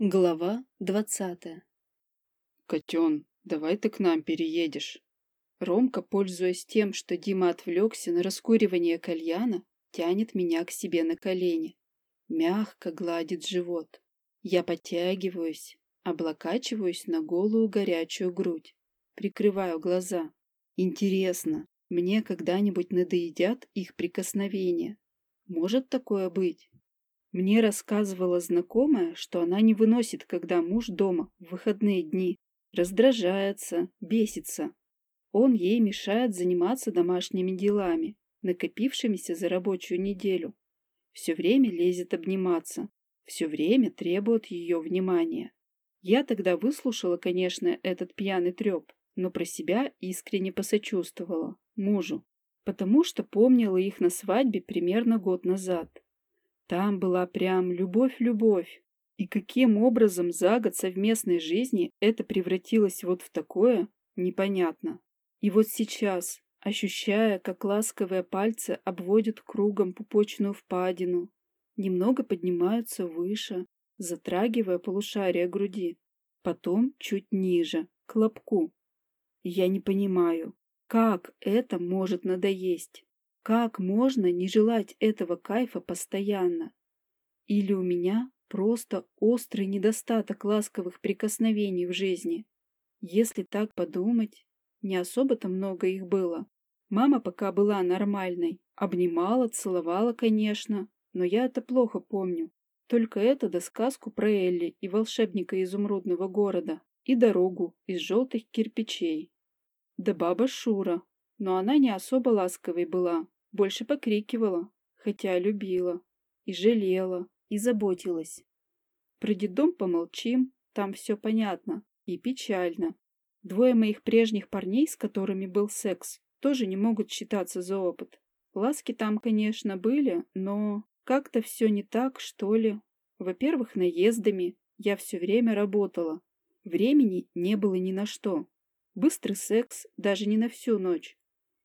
Глава двадцатая. «Котен, давай ты к нам переедешь». Ромка, пользуясь тем, что Дима отвлекся на раскуривание кальяна, тянет меня к себе на колени. Мягко гладит живот. Я подтягиваюсь, облокачиваюсь на голую горячую грудь. Прикрываю глаза. Интересно, мне когда-нибудь надоедят их прикосновения? Может такое быть? Мне рассказывала знакомая, что она не выносит, когда муж дома в выходные дни. Раздражается, бесится. Он ей мешает заниматься домашними делами, накопившимися за рабочую неделю. Все время лезет обниматься, все время требует ее внимания. Я тогда выслушала, конечно, этот пьяный треп, но про себя искренне посочувствовала мужу, потому что помнила их на свадьбе примерно год назад. Там была прям любовь-любовь. И каким образом за год совместной жизни это превратилось вот в такое, непонятно. И вот сейчас, ощущая, как ласковые пальцы обводят кругом пупочную впадину, немного поднимаются выше, затрагивая полушарие груди, потом чуть ниже, к лобку. Я не понимаю, как это может надоесть? Как можно не желать этого кайфа постоянно? Или у меня просто острый недостаток ласковых прикосновений в жизни? Если так подумать, не особо-то много их было. Мама пока была нормальной, обнимала, целовала, конечно, но я это плохо помню. Только это да сказку про Элли и волшебника изумрудного города, и дорогу из желтых кирпичей. Да баба Шура, но она не особо ласковой была, больше покрикивала, хотя любила, и жалела, и заботилась. Про детдом помолчим, там все понятно и печально. Двое моих прежних парней, с которыми был секс, тоже не могут считаться за опыт. Ласки там, конечно, были, но как-то все не так, что ли. Во-первых, наездами я все время работала. Времени не было ни на что. Быстрый секс даже не на всю ночь.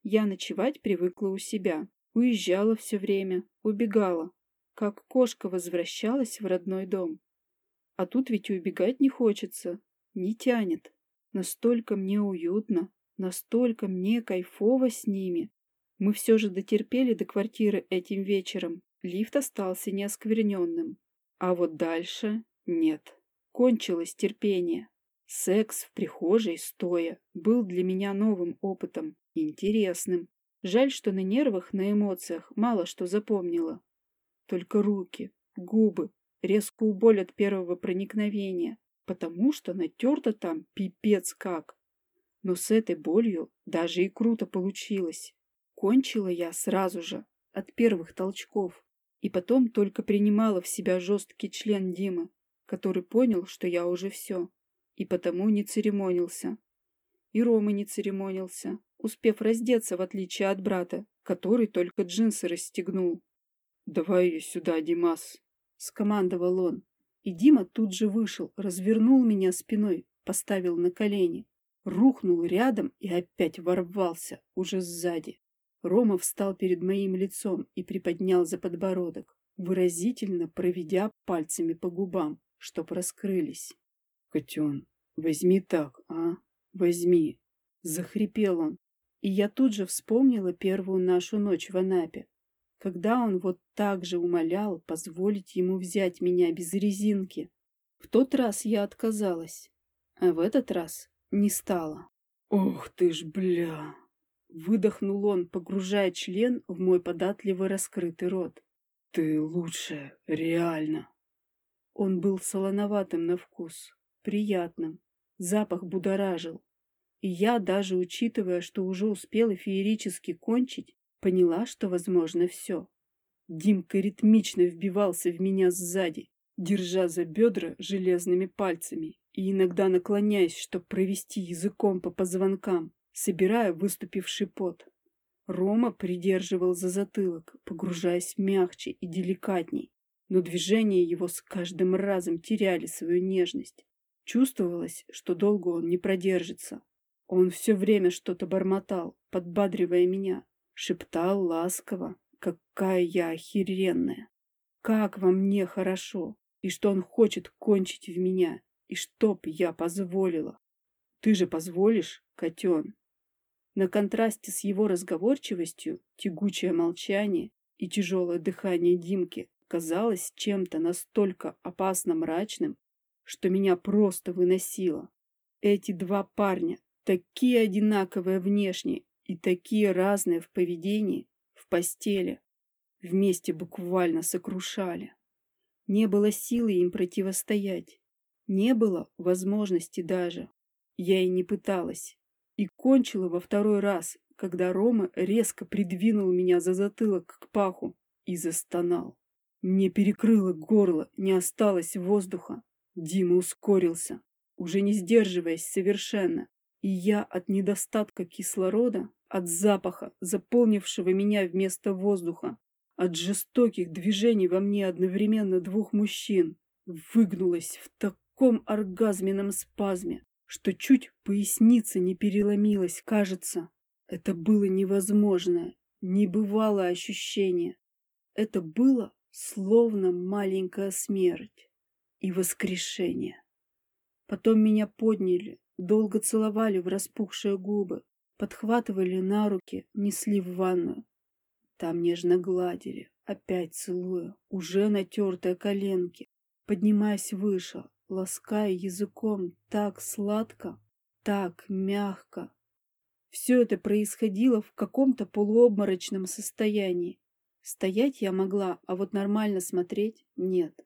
Я ночевать привыкла у себя. Уезжала все время, убегала. Как кошка возвращалась в родной дом. А тут ведь убегать не хочется, не тянет. Настолько мне уютно, настолько мне кайфово с ними. Мы все же дотерпели до квартиры этим вечером. Лифт остался неоскверненным. А вот дальше нет. Кончилось терпение. Секс в прихожей стоя был для меня новым опытом, интересным. Жаль, что на нервах, на эмоциях мало что запомнила. Только руки, губы, резкую боль от первого проникновения, потому что натерто там пипец как. Но с этой болью даже и круто получилось. Кончила я сразу же, от первых толчков, и потом только принимала в себя жесткий член Димы, который понял, что я уже все и потому не церемонился. И Рома не церемонился, успев раздеться, в отличие от брата, который только джинсы расстегнул. «Давай ее сюда, Димас!» — скомандовал он. И Дима тут же вышел, развернул меня спиной, поставил на колени, рухнул рядом и опять ворвался, уже сзади. Рома встал перед моим лицом и приподнял за подбородок, выразительно проведя пальцами по губам, чтоб раскрылись. «Котен, возьми так, а? Возьми!» Захрипел он. И я тут же вспомнила первую нашу ночь в Анапе, когда он вот так же умолял позволить ему взять меня без резинки. В тот раз я отказалась, а в этот раз не стала. «Ох ты ж, бля!» Выдохнул он, погружая член в мой податливый раскрытый рот. «Ты лучшая, реально!» Он был солоноватым на вкус, приятным. Запах будоражил. И я, даже учитывая, что уже успела феерически кончить, поняла, что возможно все. Димка ритмично вбивался в меня сзади, держа за бедра железными пальцами и иногда наклоняясь, чтобы провести языком по позвонкам, собирая выступивший пот. Рома придерживал за затылок, погружаясь мягче и деликатней, но движения его с каждым разом теряли свою нежность. Чувствовалось, что долго он не продержится. Он все время что-то бормотал, подбадривая меня, шептал ласково, какая я охеренная. Как во мне хорошо, и что он хочет кончить в меня, и чтоб я позволила. Ты же позволишь, котен? На контрасте с его разговорчивостью тягучее молчание и тяжелое дыхание Димки казалось чем-то настолько опасно мрачным, что меня просто выносило. Эти два парня, такие одинаковые внешне и такие разные в поведении, в постели, вместе буквально сокрушали. Не было силы им противостоять, не было возможности даже. Я и не пыталась. И кончила во второй раз, когда Рома резко придвинул меня за затылок к паху и застонал. Мне перекрыло горло, не осталось воздуха. Дима ускорился, уже не сдерживаясь совершенно. И я от недостатка кислорода, от запаха, заполнившего меня вместо воздуха, от жестоких движений во мне одновременно двух мужчин, выгнулась в таком оргазменном спазме, что чуть поясница не переломилась, кажется. Это было невозможное, небывалое ощущение. Это было словно маленькая смерть и воскрешение. Потом меня подняли, долго целовали в распухшие губы, подхватывали на руки, несли в ванную. Там нежно гладили, опять целуя, уже натертые коленки, поднимаясь выше, лаская языком так сладко, так мягко. Все это происходило в каком-то полуобморочном состоянии. Стоять я могла, а вот нормально смотреть — нет.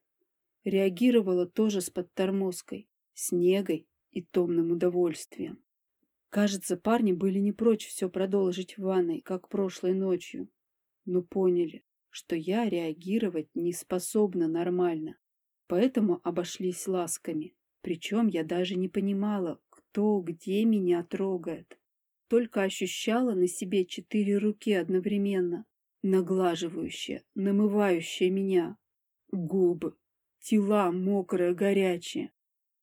Реагировала тоже с подтормозкой, снегой и томным удовольствием. Кажется, парни были не прочь все продолжить в ванной, как прошлой ночью, но поняли, что я реагировать не способна нормально, поэтому обошлись ласками. Причем я даже не понимала, кто где меня трогает. Только ощущала на себе четыре руки одновременно, наглаживающие, намывающие меня. Губы, тела мокрые, горячие.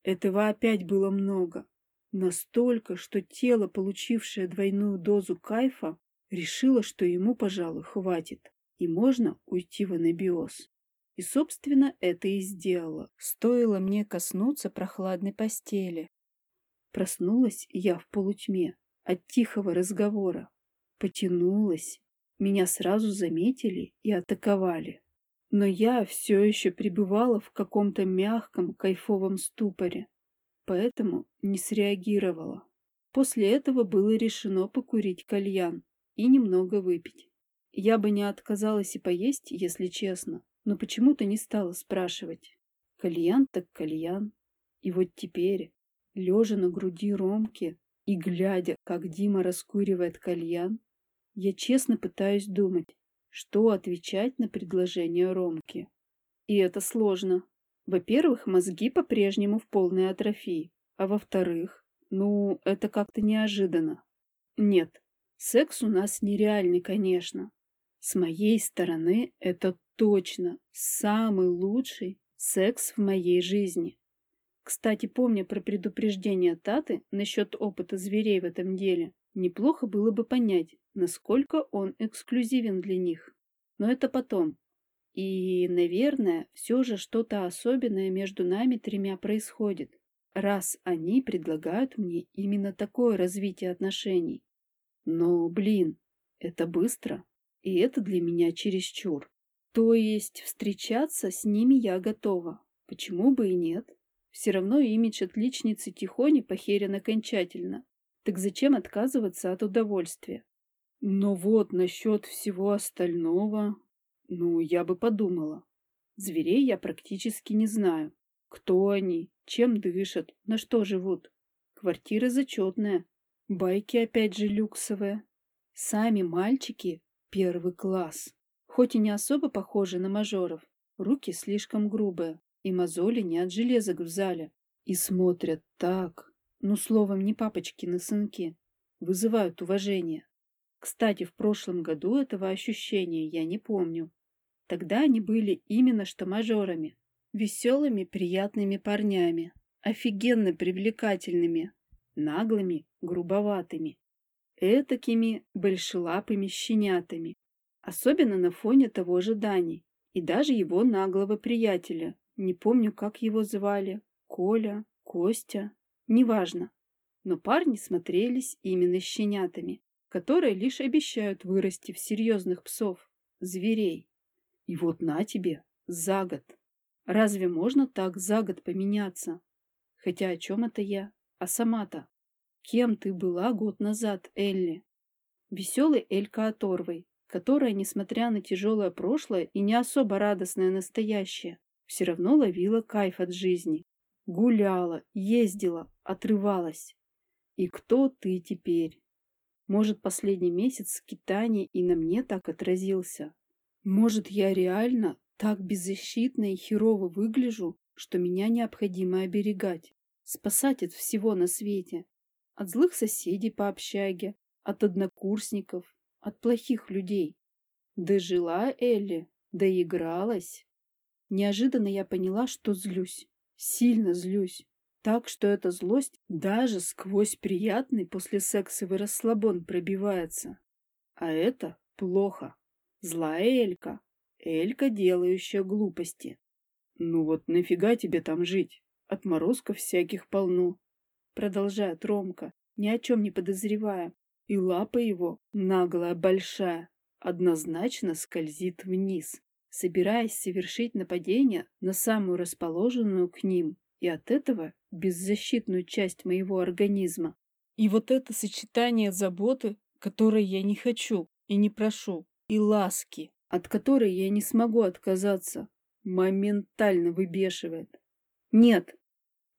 Этого опять было много. Настолько, что тело, получившее двойную дозу кайфа, решило, что ему, пожалуй, хватит, и можно уйти в анабиоз. И, собственно, это и сделала. Стоило мне коснуться прохладной постели. Проснулась я в полутьме от тихого разговора. Потянулась. Меня сразу заметили и атаковали. Но я все еще пребывала в каком-то мягком, кайфовом ступоре, поэтому не среагировала. После этого было решено покурить кальян и немного выпить. Я бы не отказалась и поесть, если честно, но почему-то не стала спрашивать. Кальян так кальян. И вот теперь, лежа на груди Ромки и глядя, как Дима раскуривает кальян, я честно пытаюсь думать, что отвечать на предложение Ромки. И это сложно. Во-первых, мозги по-прежнему в полной атрофии, а во-вторых, ну, это как-то неожиданно. Нет, секс у нас нереальный, конечно. С моей стороны, это точно самый лучший секс в моей жизни. Кстати, помня про предупреждение Таты насчет опыта зверей в этом деле, неплохо было бы понять, насколько он эксклюзивен для них. Но это потом. И, наверное, все же что-то особенное между нами тремя происходит, раз они предлагают мне именно такое развитие отношений. Но, блин, это быстро, и это для меня чересчур. То есть встречаться с ними я готова. Почему бы и нет? Все равно имидж отличницы Тихони похерен окончательно. Так зачем отказываться от удовольствия? Но вот насчет всего остального... Ну, я бы подумала. Зверей я практически не знаю. Кто они, чем дышат, на что живут. Квартира зачетная. Байки опять же люксовые. Сами мальчики — первый класс. Хоть и не особо похожи на мажоров, руки слишком грубые, и мозоли не от железок в зале. И смотрят так, ну, словом, не папочкины сынки, вызывают уважение. Кстати, в прошлом году этого ощущения я не помню. Тогда они были именно что мажорами, веселыми, приятными парнями, офигенно привлекательными, наглыми, грубоватыми, этакими большелапыми щенятами, особенно на фоне того же Дани и даже его наглого приятеля, Не помню, как его звали. Коля, Костя. Неважно. Но парни смотрелись именно щенятами, которые лишь обещают вырасти в серьезных псов, зверей. И вот на тебе, за год. Разве можно так за год поменяться? Хотя о чем это я? А сама-то? Кем ты была год назад, Элли? Веселой Элька Оторвой, которая, несмотря на тяжелое прошлое и не особо радостное настоящее, все равно ловила кайф от жизни. Гуляла, ездила, отрывалась. И кто ты теперь? Может, последний месяц скитаний и на мне так отразился? Может, я реально так беззащитно и херово выгляжу, что меня необходимо оберегать, спасать от всего на свете, от злых соседей по общаге, от однокурсников, от плохих людей. Дожила Элли, доигралась. Неожиданно я поняла, что злюсь, сильно злюсь, так что эта злость даже сквозь приятный после сексовый расслабон пробивается. А это плохо. Злая Элька, Элька, делающая глупости. Ну вот нафига тебе там жить? Отморозков всяких полно. Продолжает Ромка, ни о чем не подозревая. И лапа его, наглая, большая, однозначно скользит вниз, собираясь совершить нападение на самую расположенную к ним и от этого беззащитную часть моего организма. И вот это сочетание заботы, которой я не хочу и не прошу, и ласки, от которой я не смогу отказаться, моментально выбешивает. Нет,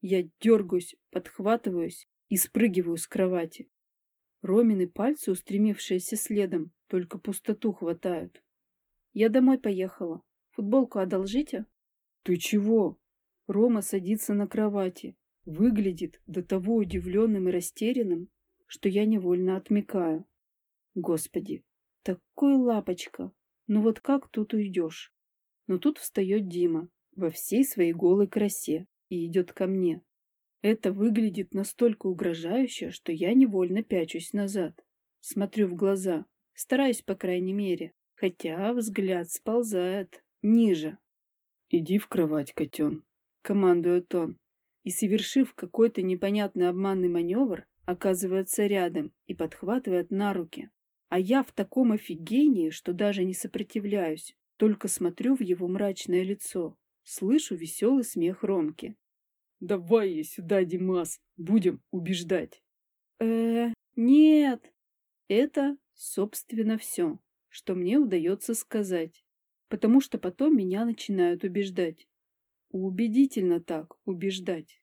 я дергаюсь, подхватываюсь и спрыгиваю с кровати. Ромины пальцы, устремившиеся следом, только пустоту хватают. Я домой поехала. Футболку одолжите? Ты чего? Рома садится на кровати, выглядит до того удивленным и растерянным, что я невольно отмекаю. Господи, такой лапочка! Ну вот как тут уйдешь? Но тут встает Дима во всей своей голой красе и идет ко мне. Это выглядит настолько угрожающе, что я невольно пячусь назад. Смотрю в глаза, стараюсь, по крайней мере, хотя взгляд сползает ниже. «Иди в кровать, котен», — командует он. И, совершив какой-то непонятный обманный маневр, оказывается рядом и подхватывает на руки. А я в таком офигении, что даже не сопротивляюсь, только смотрю в его мрачное лицо, слышу веселый смех Ромки. «Давай я сюда, Димас, будем убеждать». э нет. Это, собственно, все, что мне удается сказать, потому что потом меня начинают убеждать. Убедительно так убеждать.